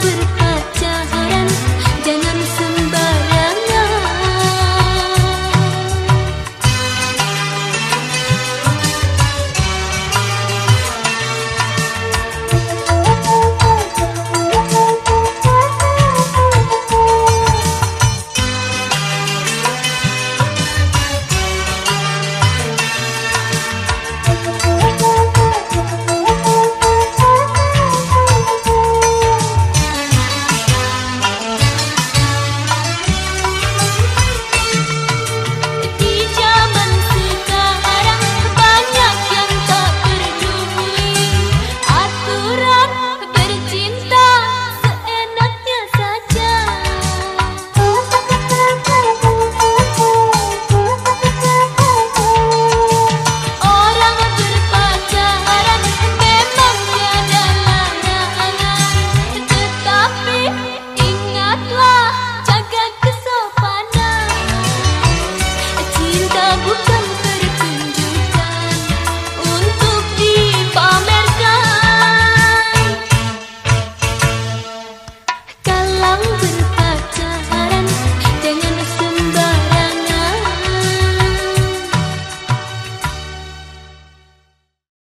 berkata